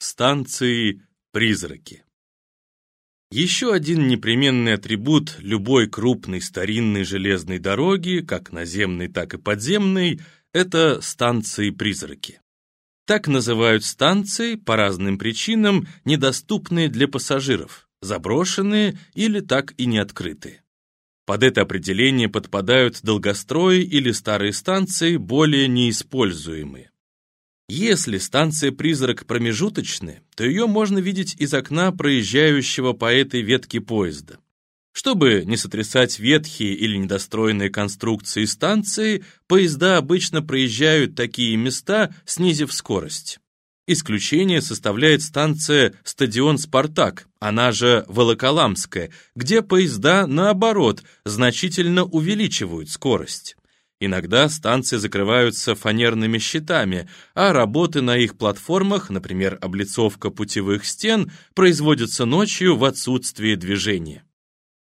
Станции-призраки. Еще один непременный атрибут любой крупной старинной железной дороги, как наземной, так и подземной, это станции-призраки. Так называют станции по разным причинам, недоступные для пассажиров, заброшенные или так и не открытые. Под это определение подпадают долгострои или старые станции, более неиспользуемые. Если станция-призрак промежуточная, то ее можно видеть из окна проезжающего по этой ветке поезда. Чтобы не сотрясать ветхие или недостроенные конструкции станции, поезда обычно проезжают такие места, снизив скорость. Исключение составляет станция «Стадион Спартак», она же Волоколамская, где поезда, наоборот, значительно увеличивают скорость. Иногда станции закрываются фанерными щитами, а работы на их платформах, например, облицовка путевых стен, производятся ночью в отсутствие движения.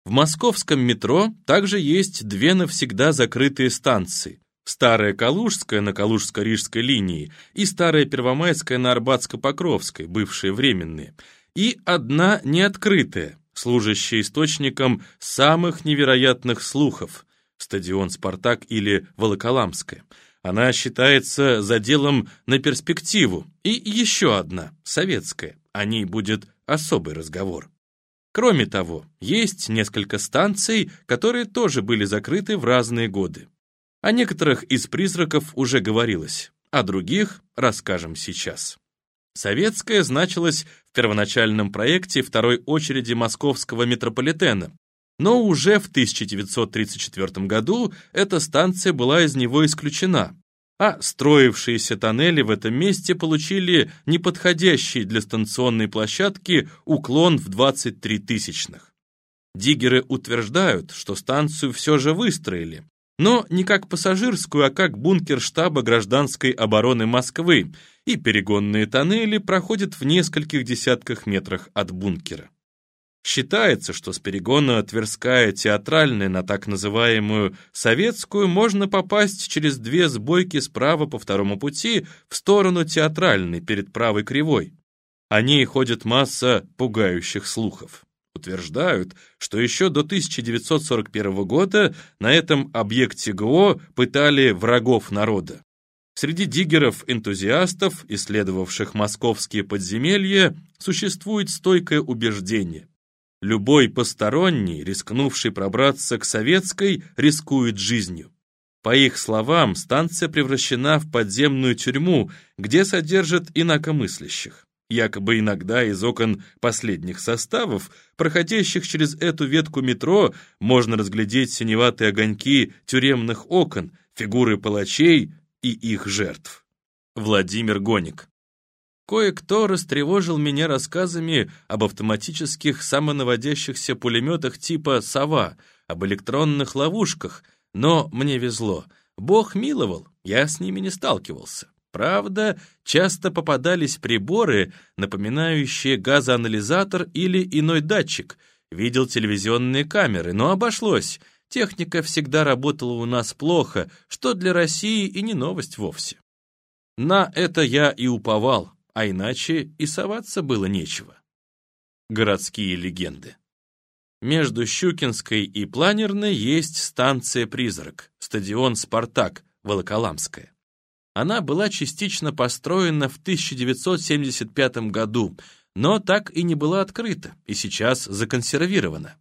В московском метро также есть две навсегда закрытые станции. Старая Калужская на Калужско-Рижской линии и Старая Первомайская на Арбатско-Покровской, бывшие временные, и одна неоткрытая, служащая источником самых невероятных слухов – стадион «Спартак» или «Волоколамская». Она считается заделом на перспективу. И еще одна, советская. О ней будет особый разговор. Кроме того, есть несколько станций, которые тоже были закрыты в разные годы. О некоторых из призраков уже говорилось, о других расскажем сейчас. Советская значилась в первоначальном проекте второй очереди московского метрополитена, но уже в 1934 году эта станция была из него исключена, а строившиеся тоннели в этом месте получили неподходящий для станционной площадки уклон в 23 тысячных. Диггеры утверждают, что станцию все же выстроили, но не как пассажирскую, а как бункер штаба гражданской обороны Москвы, и перегонные тоннели проходят в нескольких десятках метрах от бункера. Считается, что с перегона Тверская театральная на так называемую советскую можно попасть через две сбойки справа по второму пути в сторону театральной перед правой кривой. О ней ходит масса пугающих слухов. Утверждают, что еще до 1941 года на этом объекте ГО пытали врагов народа. Среди диггеров-энтузиастов, исследовавших московские подземелья, существует стойкое убеждение. Любой посторонний, рискнувший пробраться к советской, рискует жизнью. По их словам, станция превращена в подземную тюрьму, где содержат инакомыслящих. Якобы иногда из окон последних составов, проходящих через эту ветку метро, можно разглядеть синеватые огоньки тюремных окон, фигуры палачей и их жертв. Владимир Гоник Кое-кто растревожил меня рассказами об автоматических самонаводящихся пулеметах типа «Сова», об электронных ловушках, но мне везло. Бог миловал, я с ними не сталкивался. Правда, часто попадались приборы, напоминающие газоанализатор или иной датчик. Видел телевизионные камеры, но обошлось. Техника всегда работала у нас плохо, что для России и не новость вовсе. На это я и уповал, а иначе и соваться было нечего. Городские легенды. Между Щукинской и Планерной есть станция-призрак, стадион «Спартак», Волоколамская. Она была частично построена в 1975 году, но так и не была открыта и сейчас законсервирована.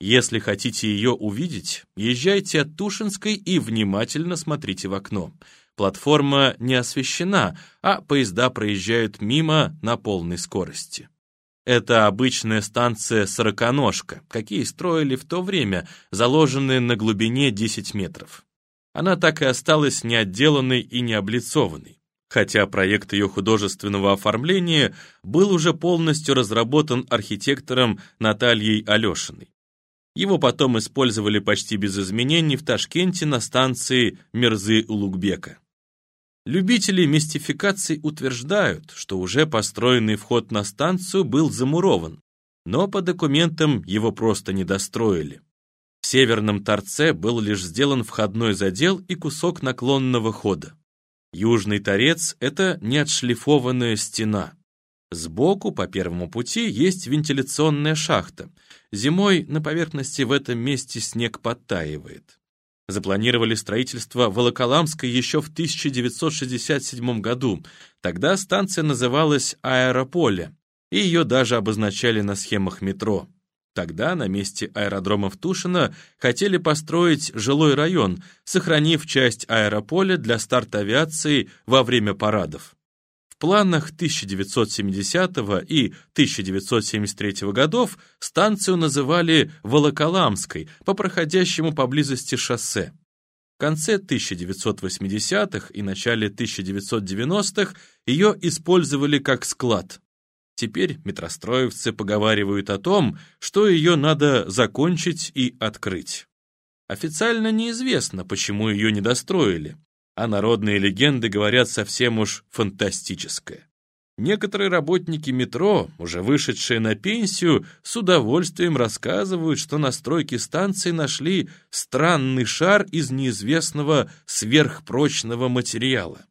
Если хотите ее увидеть, езжайте от Тушинской и внимательно смотрите в окно. Платформа не освещена, а поезда проезжают мимо на полной скорости. Это обычная станция «Сороконожка», какие строили в то время, заложенные на глубине 10 метров. Она так и осталась неотделанной и не облицованной, хотя проект ее художественного оформления был уже полностью разработан архитектором Натальей Алешиной. Его потом использовали почти без изменений в Ташкенте на станции Мирзы-Улугбека. Любители мистификаций утверждают, что уже построенный вход на станцию был замурован, но по документам его просто не достроили. В северном торце был лишь сделан входной задел и кусок наклонного хода. Южный торец — это неотшлифованная стена. Сбоку по первому пути есть вентиляционная шахта. Зимой на поверхности в этом месте снег подтаивает. Запланировали строительство Волоколамской еще в 1967 году. Тогда станция называлась «Аэрополе», и ее даже обозначали на схемах метро. Тогда на месте аэродрома в Тушино хотели построить жилой район, сохранив часть аэрополя для старта авиации во время парадов. Планах 1970 и 1973 годов станцию называли Волоколамской по проходящему поблизости шоссе. В конце 1980-х и начале 1990-х ее использовали как склад. Теперь метростроевцы поговаривают о том, что ее надо закончить и открыть. Официально неизвестно, почему ее не достроили, а народные легенды говорят совсем уж фантастическое. Некоторые работники метро, уже вышедшие на пенсию, с удовольствием рассказывают, что на стройке станции нашли странный шар из неизвестного сверхпрочного материала.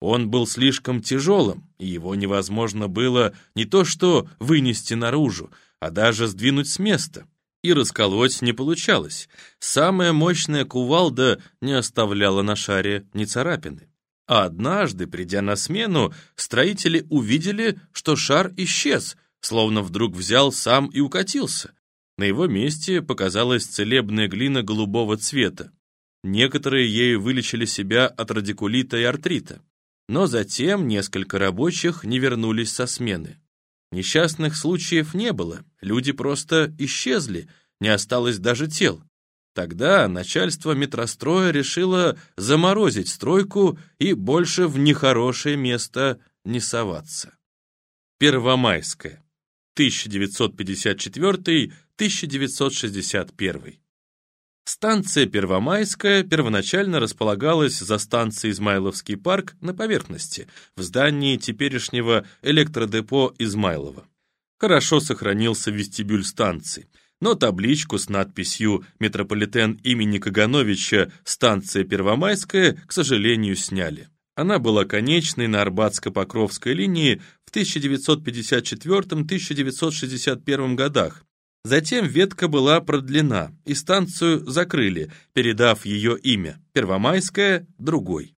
Он был слишком тяжелым, и его невозможно было не то что вынести наружу, а даже сдвинуть с места. И расколоть не получалось. Самая мощная кувалда не оставляла на шаре ни царапины. А однажды, придя на смену, строители увидели, что шар исчез, словно вдруг взял сам и укатился. На его месте показалась целебная глина голубого цвета. Некоторые ею вылечили себя от радикулита и артрита. Но затем несколько рабочих не вернулись со смены. Несчастных случаев не было, люди просто исчезли, не осталось даже тел. Тогда начальство метростроя решило заморозить стройку и больше в нехорошее место не соваться. Первомайская, 1954-1961. Станция Первомайская первоначально располагалась за станцией Измайловский парк на поверхности, в здании теперешнего электродепо Измайлова. Хорошо сохранился вестибюль станции, но табличку с надписью «Метрополитен имени Кагановича, станция Первомайская», к сожалению, сняли. Она была конечной на Арбатско-Покровской линии в 1954-1961 годах, Затем ветка была продлена, и станцию закрыли, передав ее имя Первомайская другой.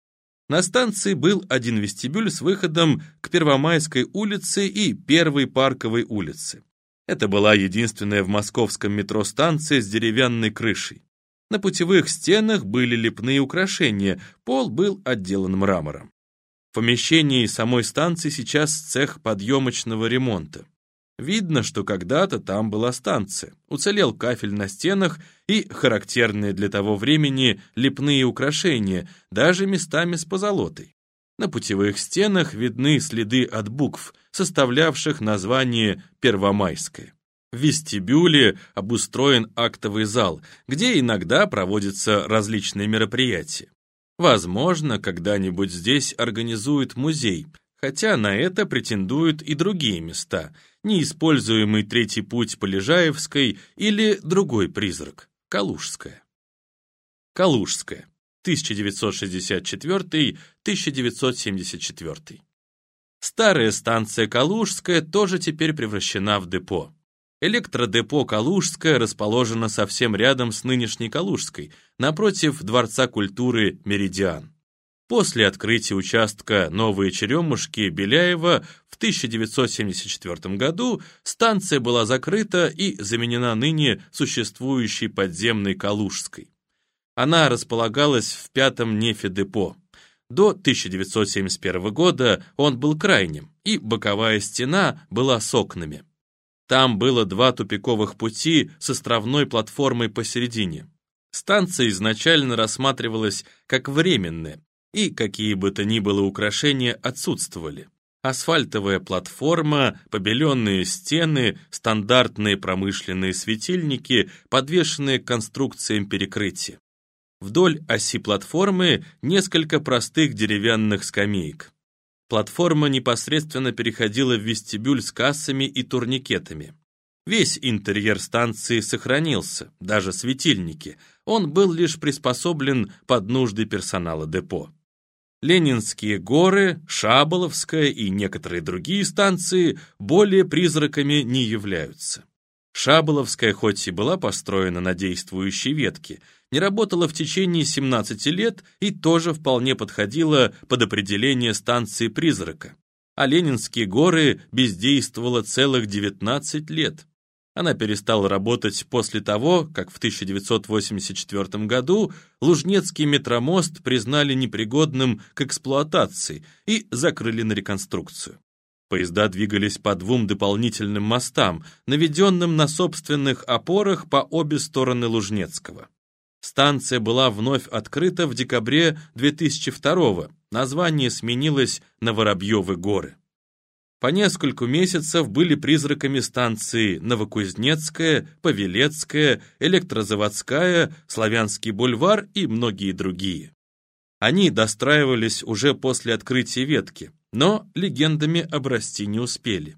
На станции был один вестибюль с выходом к Первомайской улице и Первой Парковой улице. Это была единственная в московском метро станция с деревянной крышей. На путевых стенах были лепные украшения, пол был отделан мрамором. В помещении самой станции сейчас цех подъемочного ремонта. Видно, что когда-то там была станция, уцелел кафель на стенах и характерные для того времени лепные украшения, даже местами с позолотой. На путевых стенах видны следы от букв, составлявших название «Первомайское». В вестибюле обустроен актовый зал, где иногда проводятся различные мероприятия. Возможно, когда-нибудь здесь организуют музей, хотя на это претендуют и другие места, неиспользуемый третий путь Полежаевской или другой призрак, Калужская. Калужская, 1964-1974. Старая станция Калужская тоже теперь превращена в депо. Электродепо Калужская расположено совсем рядом с нынешней Калужской, напротив Дворца культуры «Меридиан». После открытия участка Новые Черемушки Беляева в 1974 году станция была закрыта и заменена ныне существующей подземной Калужской. Она располагалась в пятом нефедепо. До 1971 года он был крайним, и боковая стена была с окнами. Там было два тупиковых пути с островной платформой посередине. Станция изначально рассматривалась как временная, и какие бы то ни было украшения отсутствовали. Асфальтовая платформа, побеленные стены, стандартные промышленные светильники, подвешенные к конструкциям перекрытия. Вдоль оси платформы несколько простых деревянных скамеек. Платформа непосредственно переходила в вестибюль с кассами и турникетами. Весь интерьер станции сохранился, даже светильники. Он был лишь приспособлен под нужды персонала депо. Ленинские горы, Шаболовская и некоторые другие станции более призраками не являются. Шаболовская хоть и была построена на действующей ветке, не работала в течение 17 лет и тоже вполне подходила под определение станции призрака. А Ленинские горы бездействовала целых 19 лет. Она перестала работать после того, как в 1984 году Лужнецкий метромост признали непригодным к эксплуатации и закрыли на реконструкцию. Поезда двигались по двум дополнительным мостам, наведенным на собственных опорах по обе стороны Лужнецкого. Станция была вновь открыта в декабре 2002 название сменилось на Воробьевы горы. По нескольку месяцев были призраками станции Новокузнецкая, Павелецкая, Электрозаводская, Славянский бульвар и многие другие. Они достраивались уже после открытия ветки, но легендами обрасти не успели.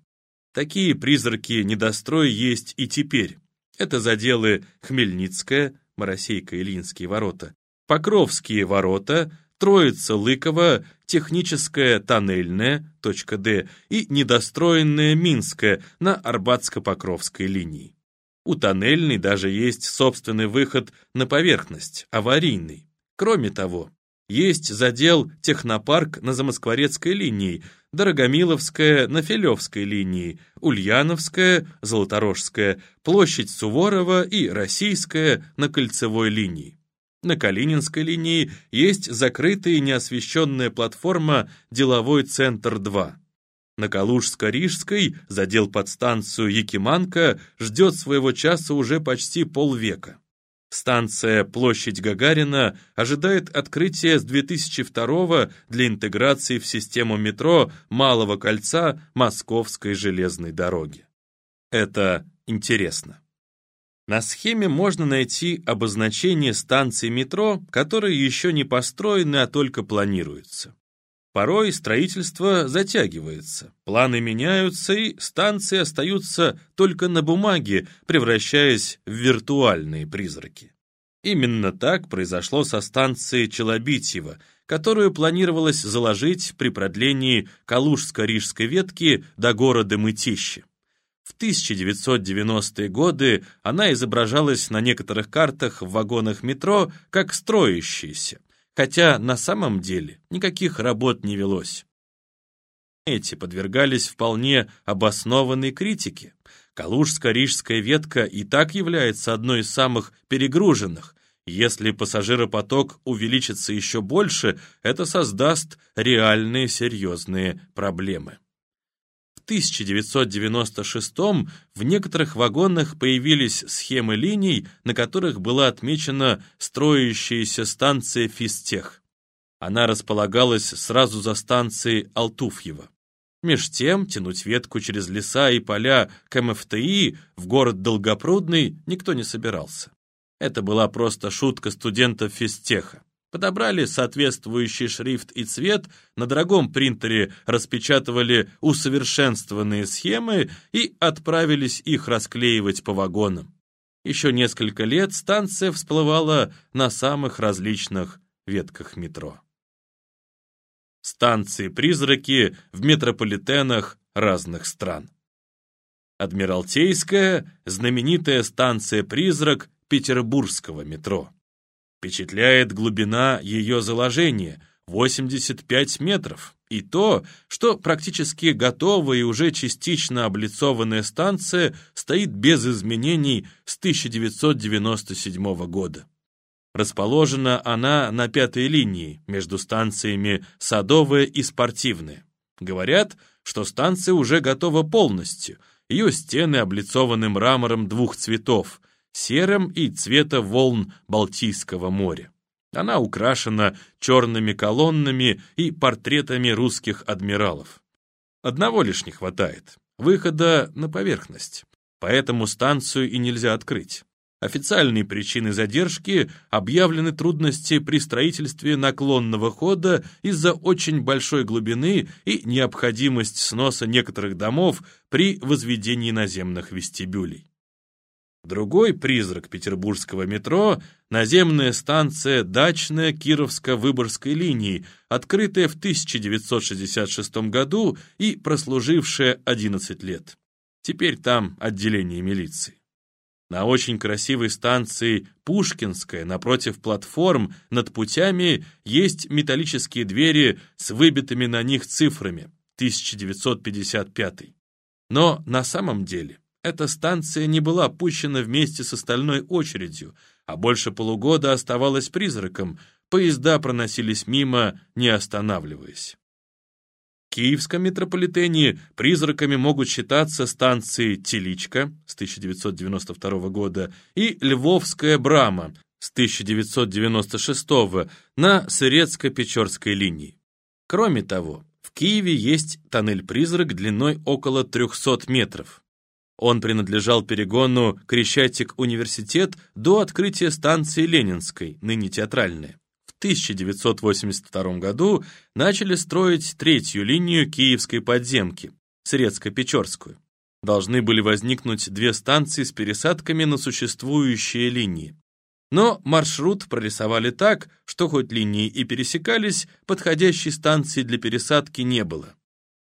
Такие призраки недостроя есть и теперь. Это заделы Хмельницкая, Моросейко-Илинские ворота, Покровские ворота, Троица-Лыково, Техническая тоннельная, точка Д, и недостроенная Минская на Арбатско-Покровской линии. У тоннельной даже есть собственный выход на поверхность, аварийный. Кроме того, есть задел технопарк на Замоскворецкой линии, Дорогомиловская на Филевской линии, Ульяновская, Золоторожская, площадь Суворова и Российская на Кольцевой линии. На Калининской линии есть закрытая неосвещенная платформа «Деловой центр-2». На Калужско-Рижской задел подстанцию Якиманка ждет своего часа уже почти полвека. Станция «Площадь Гагарина» ожидает открытия с 2002 для интеграции в систему метро Малого кольца Московской железной дороги. Это интересно. На схеме можно найти обозначение станций метро, которые еще не построены, а только планируются. Порой строительство затягивается, планы меняются, и станции остаются только на бумаге, превращаясь в виртуальные призраки. Именно так произошло со станцией Челобитьево, которую планировалось заложить при продлении Калужско-Рижской ветки до города Мытищи. В 1990-е годы она изображалась на некоторых картах в вагонах метро как строящаяся, хотя на самом деле никаких работ не велось. Эти подвергались вполне обоснованной критике. Калужско-рижская ветка и так является одной из самых перегруженных. Если пассажиропоток увеличится еще больше, это создаст реальные серьезные проблемы. 1996 в некоторых вагонах появились схемы линий, на которых была отмечена строящаяся станция Фистех. Она располагалась сразу за станцией Алтуфьево. Меж тем, тянуть ветку через леса и поля к МФТИ в город Долгопрудный никто не собирался. Это была просто шутка студентов физтеха. Подобрали соответствующий шрифт и цвет, на дорогом принтере распечатывали усовершенствованные схемы и отправились их расклеивать по вагонам. Еще несколько лет станция всплывала на самых различных ветках метро. Станции-призраки в метрополитенах разных стран. Адмиралтейская – знаменитая станция-призрак петербургского метро. Впечатляет глубина ее заложения – 85 метров. И то, что практически готовая и уже частично облицованная станция стоит без изменений с 1997 года. Расположена она на пятой линии между станциями Садовая и Спортивная. Говорят, что станция уже готова полностью. Ее стены облицованы мрамором двух цветов серым и цвета волн Балтийского моря. Она украшена черными колоннами и портретами русских адмиралов. Одного лишь не хватает — выхода на поверхность. Поэтому станцию и нельзя открыть. Официальные причины задержки объявлены трудности при строительстве наклонного хода из-за очень большой глубины и необходимость сноса некоторых домов при возведении наземных вестибюлей. Другой призрак петербургского метро – наземная станция Дачная Кировско-Выборгской линии, открытая в 1966 году и прослужившая 11 лет. Теперь там отделение милиции. На очень красивой станции Пушкинская, напротив платформ, над путями, есть металлические двери с выбитыми на них цифрами 1955. Но на самом деле эта станция не была пущена вместе с остальной очередью, а больше полугода оставалась призраком, поезда проносились мимо, не останавливаясь. В Киевском метрополитене призраками могут считаться станции Теличка с 1992 года и Львовская Брама с 1996 на Сырецко-Печорской линии. Кроме того, в Киеве есть тоннель-призрак длиной около 300 метров. Он принадлежал перегону Крещатик-университет до открытия станции Ленинской, ныне театральная. 1982 году начали строить третью линию Киевской подземки, Срецко-Печорскую. Должны были возникнуть две станции с пересадками на существующие линии. Но маршрут прорисовали так, что хоть линии и пересекались, подходящей станции для пересадки не было.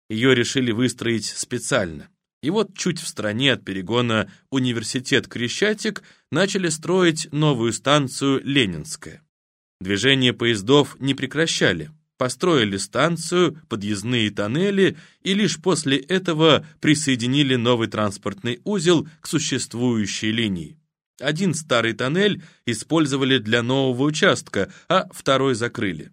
Ее решили выстроить специально. И вот чуть в стороне от перегона университет Крещатик начали строить новую станцию Ленинская. Движение поездов не прекращали. Построили станцию, подъездные тоннели и лишь после этого присоединили новый транспортный узел к существующей линии. Один старый тоннель использовали для нового участка, а второй закрыли.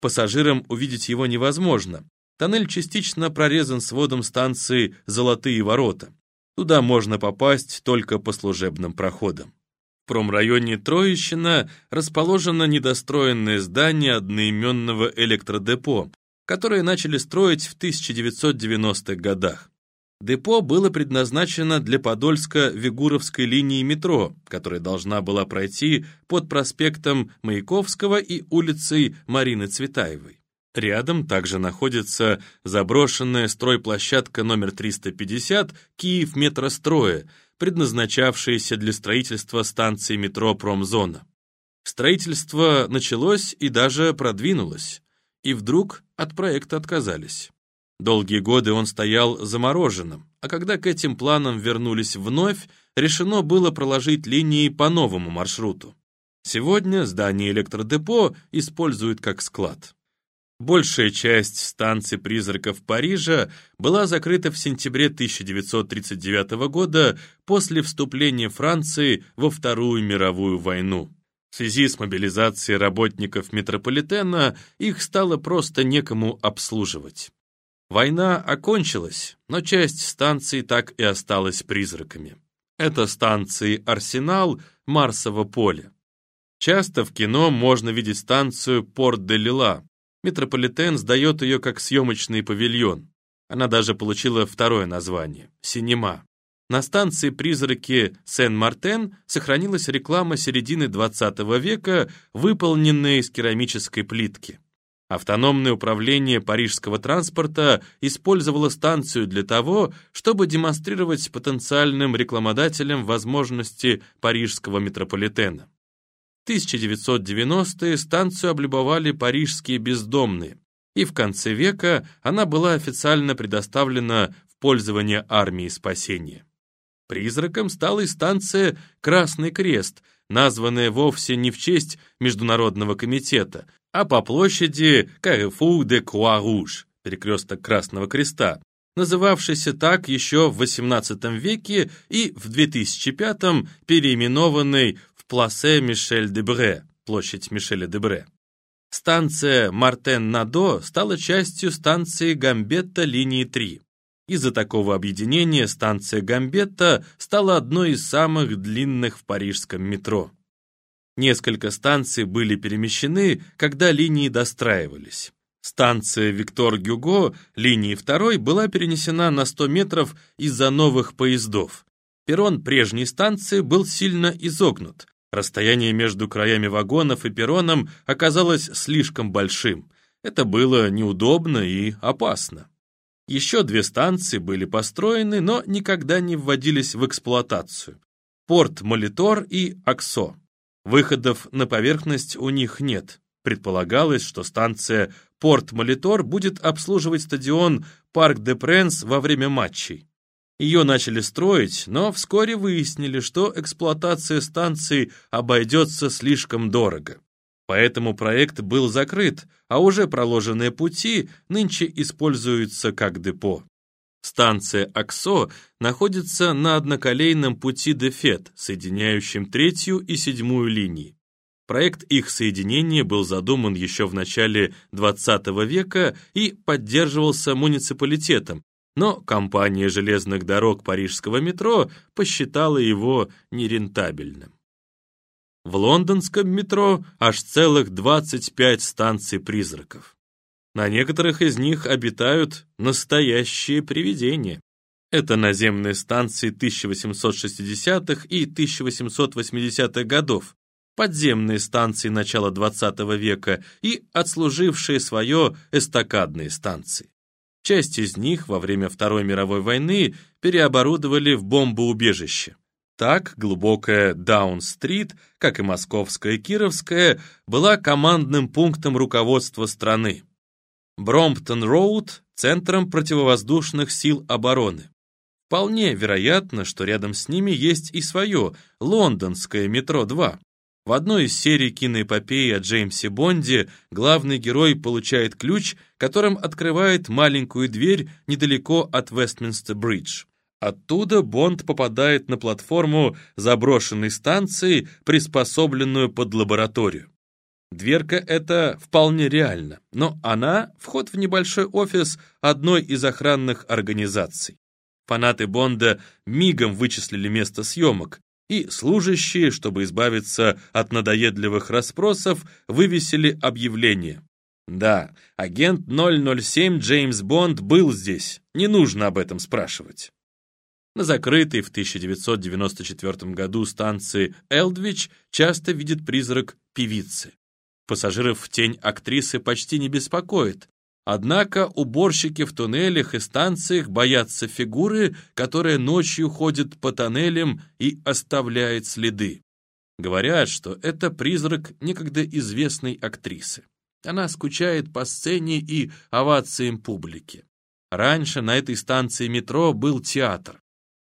Пассажирам увидеть его невозможно. Тоннель частично прорезан сводом станции «Золотые ворота». Туда можно попасть только по служебным проходам. В промрайоне Троещина расположено недостроенное здание одноименного электродепо, которое начали строить в 1990-х годах. Депо было предназначено для Подольско-Вигуровской линии метро, которая должна была пройти под проспектом Маяковского и улицей Марины Цветаевой. Рядом также находится заброшенная стройплощадка номер 350 «Киев метростроя», предназначавшаяся для строительства станции метро «Промзона». Строительство началось и даже продвинулось, и вдруг от проекта отказались. Долгие годы он стоял замороженным, а когда к этим планам вернулись вновь, решено было проложить линии по новому маршруту. Сегодня здание электродепо используют как склад. Большая часть станций призраков Парижа была закрыта в сентябре 1939 года после вступления Франции во Вторую мировую войну. В связи с мобилизацией работников метрополитена их стало просто некому обслуживать. Война окончилась, но часть станций так и осталась призраками. Это станции «Арсенал», «Марсово поле». Часто в кино можно видеть станцию «Порт-де-Лила», Метрополитен сдает ее как съемочный павильон. Она даже получила второе название – «Синема». На станции «Призраки Сен-Мартен» сохранилась реклама середины 20 века, выполненная из керамической плитки. Автономное управление парижского транспорта использовало станцию для того, чтобы демонстрировать потенциальным рекламодателям возможности парижского метрополитена. 1990-е станцию облюбовали парижские бездомные, и в конце века она была официально предоставлена в пользование армии спасения. Призраком стала и станция «Красный крест», названная вовсе не в честь Международного комитета, а по площади Carrefour de Croix-Rouge, перекресток Красного Креста, называвшийся так еще в XVIII веке и в 2005 переименованный Пласе Мишель-де-Бре, площадь Мишеля-де-Бре. Станция Мартен-Надо стала частью станции Гамбетта линии 3. Из-за такого объединения станция Гамбетта стала одной из самых длинных в парижском метро. Несколько станций были перемещены, когда линии достраивались. Станция Виктор Гюго линии 2 была перенесена на 100 метров из-за новых поездов. Перрон прежней станции был сильно изогнут, Расстояние между краями вагонов и перроном оказалось слишком большим. Это было неудобно и опасно. Еще две станции были построены, но никогда не вводились в эксплуатацию. Порт-Молитор и Аксо. Выходов на поверхность у них нет. Предполагалось, что станция Порт-Молитор будет обслуживать стадион Парк де Пренс во время матчей. Ее начали строить, но вскоре выяснили, что эксплуатация станции обойдется слишком дорого. Поэтому проект был закрыт, а уже проложенные пути нынче используются как депо. Станция Аксо находится на одноколейном пути Дефет, соединяющем третью и седьмую линии. Проект их соединения был задуман еще в начале XX века и поддерживался муниципалитетом, но компания железных дорог парижского метро посчитала его нерентабельным. В лондонском метро аж целых 25 станций призраков. На некоторых из них обитают настоящие привидения. Это наземные станции 1860-х и 1880-х годов, подземные станции начала XX века и отслужившие свое эстакадные станции. Часть из них во время Второй мировой войны переоборудовали в бомбоубежище. Так, глубокая Даун-стрит, как и московская и кировская, была командным пунктом руководства страны. Бромптон-Роуд – центром противовоздушных сил обороны. Вполне вероятно, что рядом с ними есть и свое, лондонское метро-2. В одной из серий киноэпопеи о Джеймсе Бонде главный герой получает ключ, которым открывает маленькую дверь недалеко от Вестминстер-Бридж. Оттуда Бонд попадает на платформу заброшенной станции, приспособленную под лабораторию. Дверка эта вполне реальна, но она — вход в небольшой офис одной из охранных организаций. Фанаты Бонда мигом вычислили место съемок, и служащие, чтобы избавиться от надоедливых расспросов, вывесили объявление. Да, агент 007 Джеймс Бонд был здесь, не нужно об этом спрашивать. На закрытой в 1994 году станции Элдвич часто видит призрак певицы. Пассажиров в тень актрисы почти не беспокоит, однако уборщики в туннелях и станциях боятся фигуры, которая ночью ходит по тоннелям и оставляет следы. Говорят, что это призрак некогда известной актрисы. Она скучает по сцене и овациям публики. Раньше на этой станции метро был театр.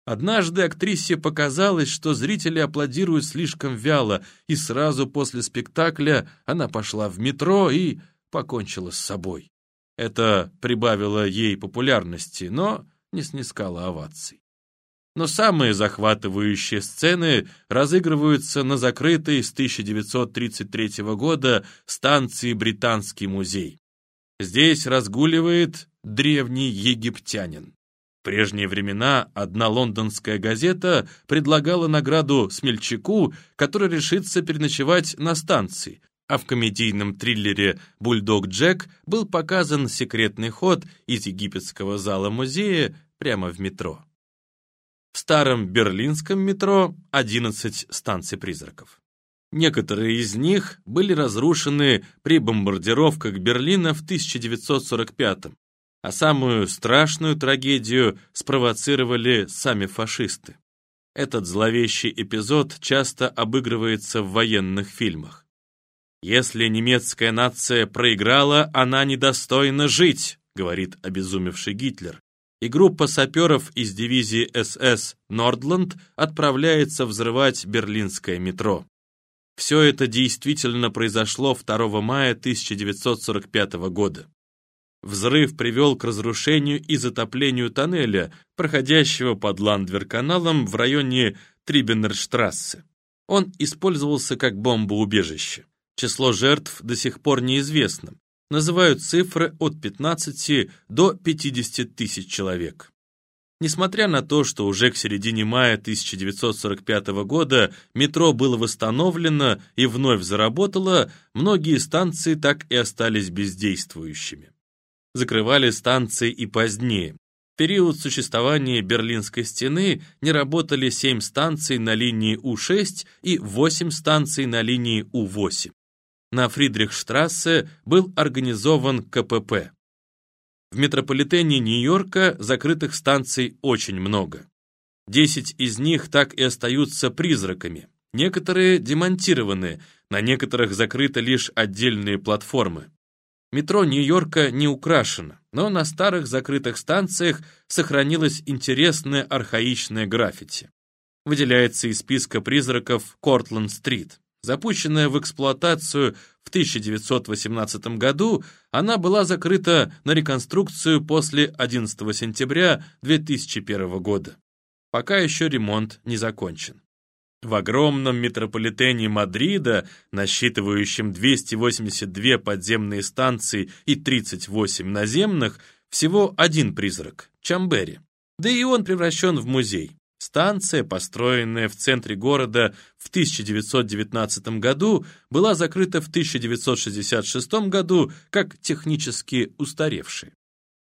Однажды актрисе показалось, что зрители аплодируют слишком вяло, и сразу после спектакля она пошла в метро и покончила с собой. Это прибавило ей популярности, но не снискало оваций. Но самые захватывающие сцены разыгрываются на закрытой с 1933 года станции Британский музей. Здесь разгуливает древний египтянин прежние времена одна лондонская газета предлагала награду смельчаку, который решится переночевать на станции, а в комедийном триллере «Бульдог Джек» был показан секретный ход из египетского зала музея прямо в метро. В старом берлинском метро 11 станций призраков. Некоторые из них были разрушены при бомбардировках Берлина в 1945 а самую страшную трагедию спровоцировали сами фашисты. Этот зловещий эпизод часто обыгрывается в военных фильмах. «Если немецкая нация проиграла, она недостойна жить», говорит обезумевший Гитлер, и группа саперов из дивизии СС «Нордланд» отправляется взрывать берлинское метро. Все это действительно произошло 2 мая 1945 года. Взрыв привел к разрушению и затоплению тоннеля, проходящего под Ландвер-каналом в районе Трибенерштрассе. Он использовался как бомбоубежище. Число жертв до сих пор неизвестно. Называют цифры от 15 до 50 тысяч человек. Несмотря на то, что уже к середине мая 1945 года метро было восстановлено и вновь заработало, многие станции так и остались бездействующими закрывали станции и позднее. В период существования Берлинской стены не работали 7 станций на линии У6 и 8 станций на линии У8. На Фридрихштрассе был организован КПП. В метрополитене Нью-Йорка закрытых станций очень много. Десять из них так и остаются призраками. Некоторые демонтированы, на некоторых закрыты лишь отдельные платформы. Метро Нью-Йорка не украшено, но на старых закрытых станциях сохранилось интересное архаичное граффити. Выделяется из списка призраков Кортленд-стрит. Запущенная в эксплуатацию в 1918 году, она была закрыта на реконструкцию после 11 сентября 2001 года. Пока еще ремонт не закончен. В огромном метрополитене Мадрида, насчитывающем 282 подземные станции и 38 наземных, всего один призрак – Чамбери. Да и он превращен в музей. Станция, построенная в центре города в 1919 году, была закрыта в 1966 году как технически устаревшая.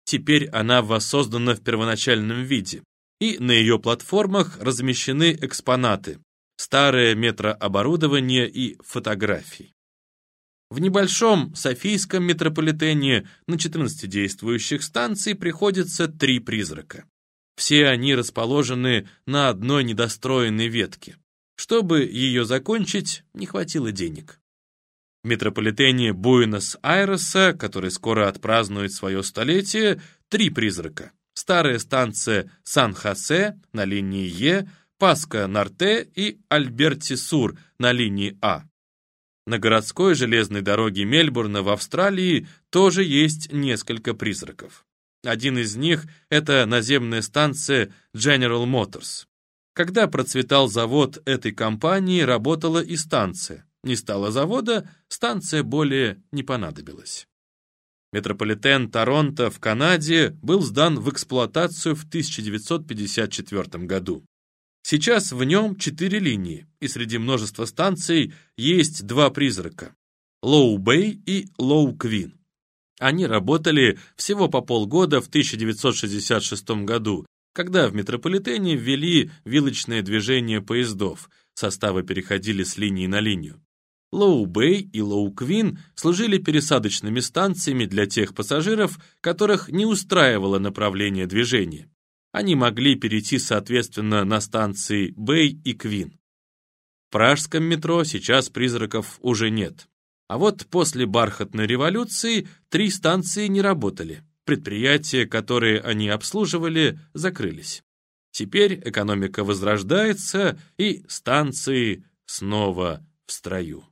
Теперь она воссоздана в первоначальном виде, и на ее платформах размещены экспонаты, старое метрооборудование и фотографии. В небольшом Софийском метрополитене на 14 действующих станций приходится три призрака. Все они расположены на одной недостроенной ветке. Чтобы ее закончить, не хватило денег. В метрополитене Буэнос-Айреса, который скоро отпразднует свое столетие, три призрака. Старая станция Сан-Хосе на линии Е, Паска-Нарте и Альберти-Сур на линии А. На городской железной дороге Мельбурна в Австралии тоже есть несколько призраков. Один из них — это наземная станция General Motors. Когда процветал завод этой компании, работала и станция. Не стало завода, станция более не понадобилась. Метрополитен Торонто в Канаде был сдан в эксплуатацию в 1954 году. Сейчас в нем четыре линии, и среди множества станций есть два призрака – Лоу-Бэй и Лоу-Квин. Они работали всего по полгода в 1966 году, когда в метрополитене ввели вилочное движение поездов, составы переходили с линии на линию. Лоу-Бэй и Лоу-Квин служили пересадочными станциями для тех пассажиров, которых не устраивало направление движения. Они могли перейти, соответственно, на станции Бэй и Квин. В пражском метро сейчас призраков уже нет. А вот после бархатной революции три станции не работали. Предприятия, которые они обслуживали, закрылись. Теперь экономика возрождается, и станции снова в строю.